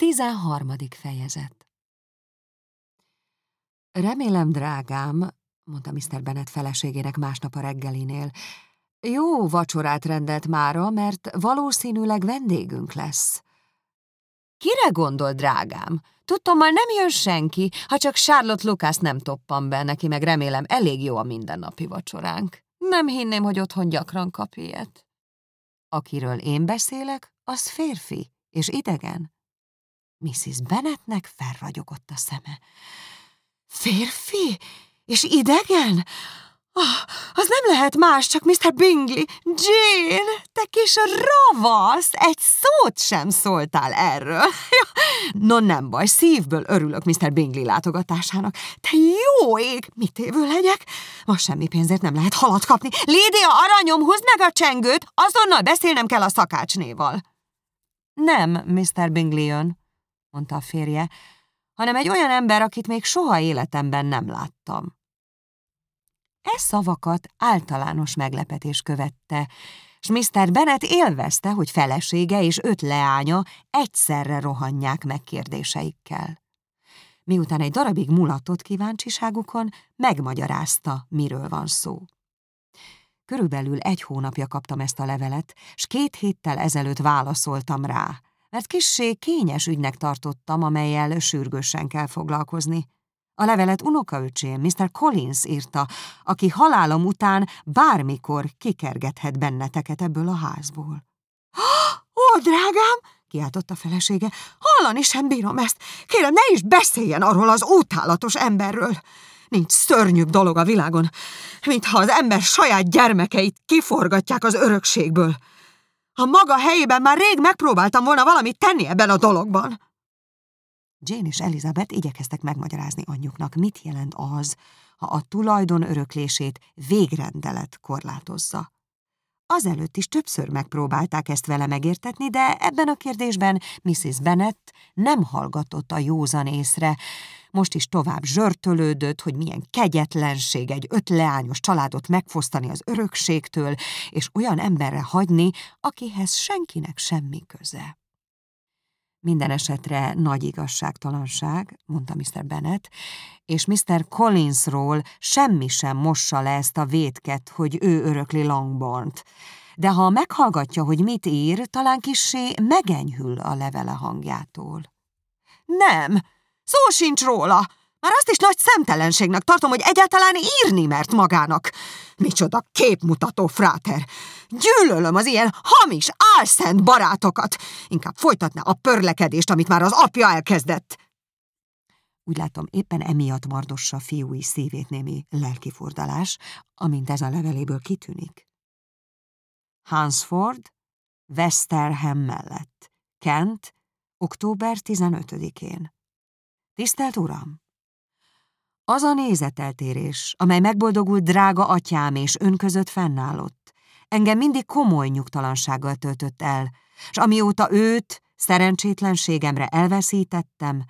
Tizenharmadik fejezet Remélem, drágám, mondta Mr. Bennet feleségének másnap a reggelinél, jó vacsorát rendelt mára, mert valószínűleg vendégünk lesz. Kire gondol, drágám? Tudtommal nem jön senki, ha csak Charlotte Lucas nem toppan be, neki meg remélem elég jó a mindennapi vacsoránk. Nem hinném, hogy otthon gyakran kap ilyet. Akiről én beszélek, az férfi és idegen. Mrs. Bennetnek felragyogott a szeme. Férfi? És idegen? Oh, az nem lehet más, csak Mr. Bingley. Jane, te kis ravasz, egy szót sem szóltál erről. no nem baj, szívből örülök Mr. Bingley látogatásának. Te jó ég, mit évő legyek? Most semmi pénzért nem lehet halat kapni. Lídia, aranyom, húzd meg a csengőt, azonnal beszélnem kell a szakácsnéval. Nem, Mr. Bingley jön, mondta a férje, hanem egy olyan ember, akit még soha életemben nem láttam. E szavakat általános meglepetés követte, s Mr. Bennet élvezte, hogy felesége és öt leánya egyszerre rohanják meg kérdéseikkel. Miután egy darabig mulatott kíváncsiságukon, megmagyarázta, miről van szó. Körülbelül egy hónapja kaptam ezt a levelet, s két héttel ezelőtt válaszoltam rá, mert kissé kényes ügynek tartottam, amelyel sürgősen kell foglalkozni. A levelet unokaöcsém, Mr. Collins írta, aki halálom után bármikor kikergethet benneteket ebből a házból. Ó, drágám! kiáltott a felesége. Hallani sem bírom ezt. Kérem, ne is beszéljen arról az utálatos emberről. Nincs szörnyűbb dolog a világon, mintha az ember saját gyermekeit kiforgatják az örökségből. A maga helyében már rég megpróbáltam volna valamit tenni ebben a dologban. Jane és Elizabeth igyekeztek megmagyarázni anyjuknak, mit jelent az, ha a tulajdon öröklését végrendelet korlátozza. Azelőtt is többször megpróbálták ezt vele megértetni, de ebben a kérdésben Mrs. Bennet nem hallgatott a józan észre. Most is tovább zsörtölődött, hogy milyen kegyetlenség egy öt leányos családot megfosztani az örökségtől, és olyan emberre hagyni, akihez senkinek semmi köze. Minden esetre nagy igazságtalanság, mondta Mr. Bennet, és Mr. Collinsról semmi sem mossa le ezt a vétket, hogy ő örökli Longbornt. De ha meghallgatja, hogy mit ír, talán kissé megenyhül a levele hangjától. Nem, szó sincs róla, már azt is nagy szemtelenségnek tartom, hogy egyáltalán írni mert magának. Micsoda képmutató fráter! Gyűlölöm az ilyen hamis, álszent barátokat! Inkább folytatná a pörlekedést, amit már az apja elkezdett. Úgy látom, éppen emiatt mardossa fiúi szívét némi lelkifordalás, amint ez a leveléből kitűnik. Hansford, Westerham mellett, Kent, október 15-én. Tisztelt Uram! Az a nézeteltérés, amely megboldogult drága atyám és ön között fennállott, engem mindig komoly nyugtalansággal töltött el, és amióta őt szerencsétlenségemre elveszítettem,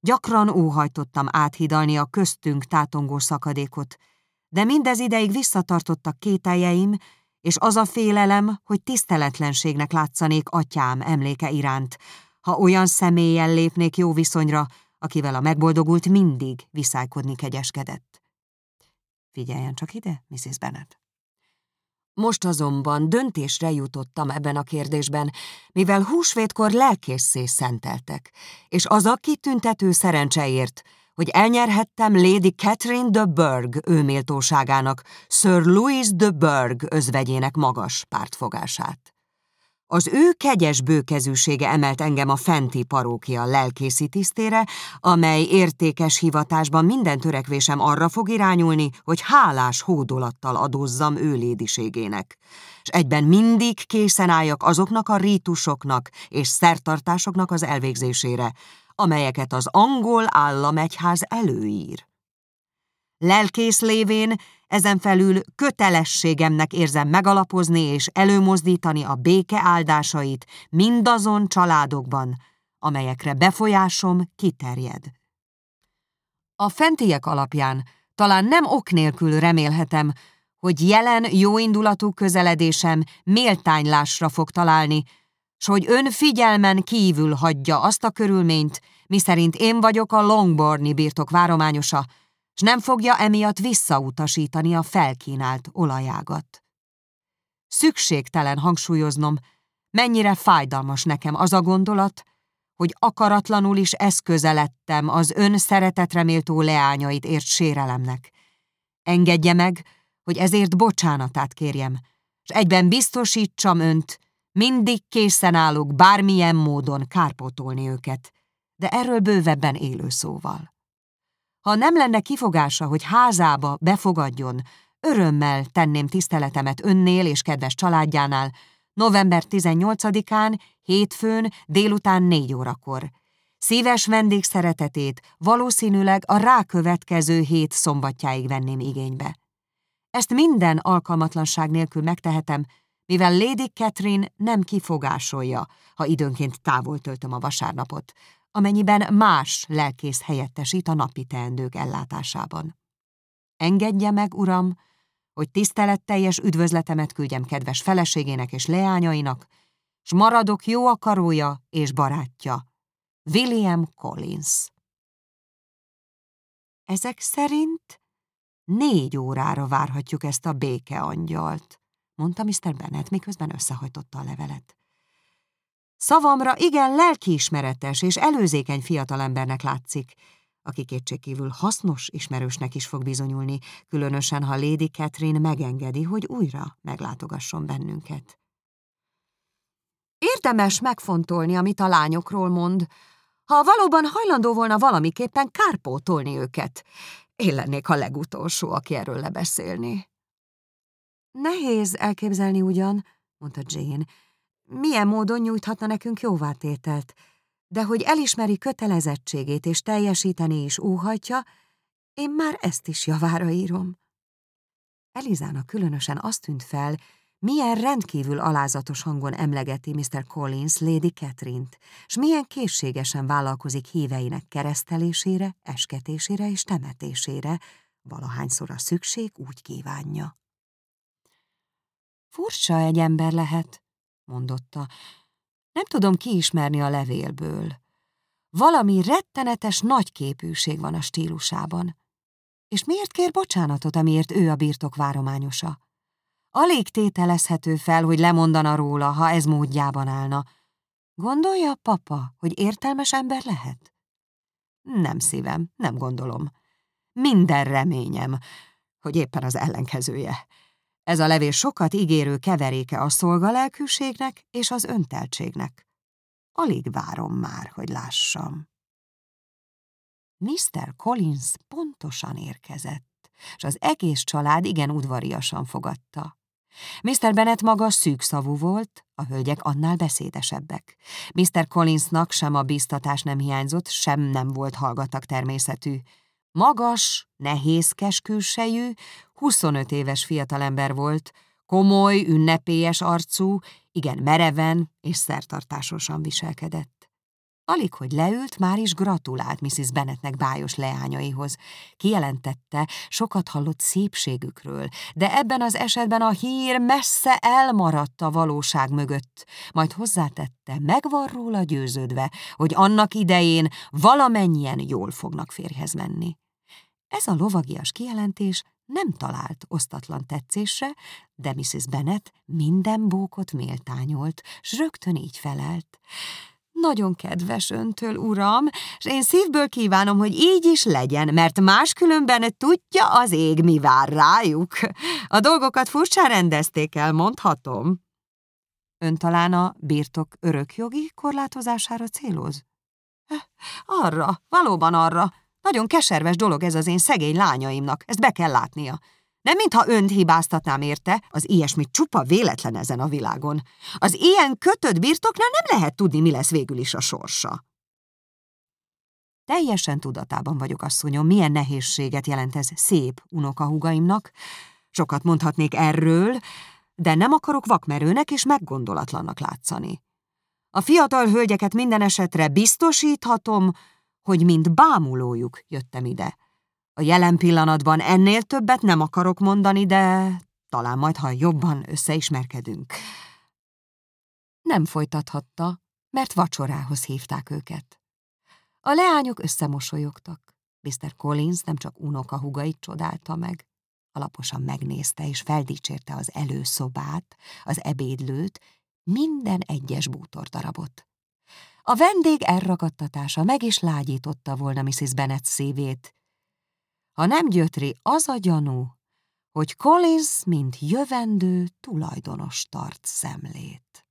gyakran óhajtottam áthidalni a köztünk tátongó szakadékot, de mindez ideig visszatartottak kételjeim, és az a félelem, hogy tiszteletlenségnek látszanék atyám emléke iránt, ha olyan személlyel lépnék jó viszonyra, akivel a megboldogult mindig viszálykodni kegyeskedett. Figyeljen csak ide, Mrs. Bennet. Most azonban döntésre jutottam ebben a kérdésben, mivel húsvétkor lelkészé szenteltek, és az a kitüntető szerencseért, hogy elnyerhettem Lady Catherine de Burgh őméltóságának, Sir Louis de Burgh özvegyének magas pártfogását. Az ő kegyes bőkezűsége emelt engem a fenti parókia lelkészi tisztére, amely értékes hivatásban minden törekvésem arra fog irányulni, hogy hálás hódolattal adózzam ő lédiségének, és egyben mindig készen álljak azoknak a rítusoknak és szertartásoknak az elvégzésére, amelyeket az angol államegyház előír. Lelkész lévén ezen felül kötelességemnek érzem megalapozni és előmozdítani a béke áldásait mindazon családokban, amelyekre befolyásom kiterjed. A fentiek alapján talán nem ok nélkül remélhetem, hogy jelen jóindulatú közeledésem méltánylásra fog találni, s hogy ön figyelmen kívül hagyja azt a körülményt, miszerint én vagyok a Longborni birtok várományosa, s nem fogja emiatt visszautasítani a felkínált olajágat. Szükségtelen hangsúlyoznom, mennyire fájdalmas nekem az a gondolat, hogy akaratlanul is eszköze lettem az ön szeretetreméltó leányait ért sérelemnek. Engedje meg, hogy ezért bocsánatát kérjem, és egyben biztosítsam önt, mindig készen állok bármilyen módon kárpótolni őket, de erről bővebben élő szóval. Ha nem lenne kifogása, hogy házába befogadjon, örömmel tenném tiszteletemet önnél és kedves családjánál, november 18-án, hétfőn, délután négy órakor. Szíves vendégszeretetét valószínűleg a rákövetkező hét szombatjáig venném igénybe. Ezt minden alkalmatlanság nélkül megtehetem, mivel Lady Catherine nem kifogásolja, ha időnként távol töltöm a vasárnapot, amennyiben más lelkész helyettesít a napi teendők ellátásában. Engedje meg, uram, hogy tiszteletteljes üdvözletemet küldjem kedves feleségének és leányainak, s maradok jó akarója és barátja, William Collins. Ezek szerint négy órára várhatjuk ezt a békeangyalt, mondta Mr. Bennet, miközben összehajtotta a levelet. Szavamra igen lelkiismeretes és előzékeny fiatalembernek látszik, aki kétségkívül hasznos ismerősnek is fog bizonyulni, különösen ha Lady Catherine megengedi, hogy újra meglátogasson bennünket. Érdemes megfontolni, amit a lányokról mond, ha valóban hajlandó volna valamiképpen kárpótolni őket. Én lennék a legutolsó, aki erről lebeszélni. Nehéz elképzelni ugyan, mondta Jane, milyen módon nyújthatna nekünk jóvátételt, de hogy elismeri kötelezettségét és teljesíteni is óhatja, én már ezt is javára írom. Elizának különösen azt tűnt fel, milyen rendkívül alázatos hangon emlegeti Mr. Collins Lady Catherine-t, s milyen készségesen vállalkozik híveinek keresztelésére, esketésére és temetésére, valahányszor a szükség úgy kívánja. Furcsa egy ember lehet, mondotta. Nem tudom kiismerni a levélből. Valami rettenetes nagy képűség van a stílusában. És miért kér bocsánatot, amiért ő a birtok várományosa? Alig tételezhető fel, hogy lemondana róla, ha ez módjában állna. Gondolja, papa, hogy értelmes ember lehet? Nem szívem, nem gondolom. Minden reményem, hogy éppen az ellenkezője. Ez a levél sokat ígérő keveréke a szolgalelkűségnek és az önteltségnek. Alig várom már, hogy lássam. Mr. Collins pontosan érkezett, és az egész család igen udvariasan fogadta. Mr. Bennet maga szűkszavú volt, a hölgyek annál beszédesebbek. Mr. Collinsnak sem a biztatás nem hiányzott, sem nem volt hallgatag természetű. Magas, nehézkes külsejű, 25 éves fiatalember volt, komoly, ünnepélyes arcú, igen mereven és szertartásosan viselkedett. Alig, hogy leült, már is gratulált Mrs. Bennetnek bájos leányaihoz. Kijelentette, sokat hallott szépségükről, de ebben az esetben a hír messze elmaradt a valóság mögött. Majd hozzátette, megvan róla győződve, hogy annak idején valamennyien jól fognak férjhez menni. Ez a lovagias kijelentés nem talált osztatlan tetszésre, de Mrs. Bennet minden bókot méltányolt, s rögtön így felelt. Nagyon kedves öntől, uram, és én szívből kívánom, hogy így is legyen, mert máskülönben tudja az ég, mi vár rájuk. A dolgokat furcsán rendezték el, mondhatom. Ön talán a birtok örökjogi korlátozására céloz? Arra, valóban arra. Nagyon keserves dolog ez az én szegény lányaimnak, ezt be kell látnia. Nem mintha önt hibáztatnám érte, az ilyesmi csupa véletlen ezen a világon. Az ilyen kötött birtoknál nem lehet tudni, mi lesz végül is a sorsa. Teljesen tudatában vagyok, asszonyom, milyen nehézséget jelent ez szép unokahúgaimnak. Sokat mondhatnék erről, de nem akarok vakmerőnek és meggondolatlannak látszani. A fiatal hölgyeket minden esetre biztosíthatom, hogy mint bámulójuk jöttem ide. A jelen pillanatban ennél többet nem akarok mondani, de talán majd, ha jobban összeismerkedünk. Nem folytathatta, mert vacsorához hívták őket. A leányok összemosolyogtak. Mr. Collins nem csak unoka hugait csodálta meg, alaposan megnézte és feldicsérte az előszobát, az ebédlőt, minden egyes bútordarabot. A vendég elragadtatása meg is lágyította volna Mrs. Bennet szívét, ha nem gyötri az a gyanú, hogy Collins, mint jövendő tulajdonos tart szemlét.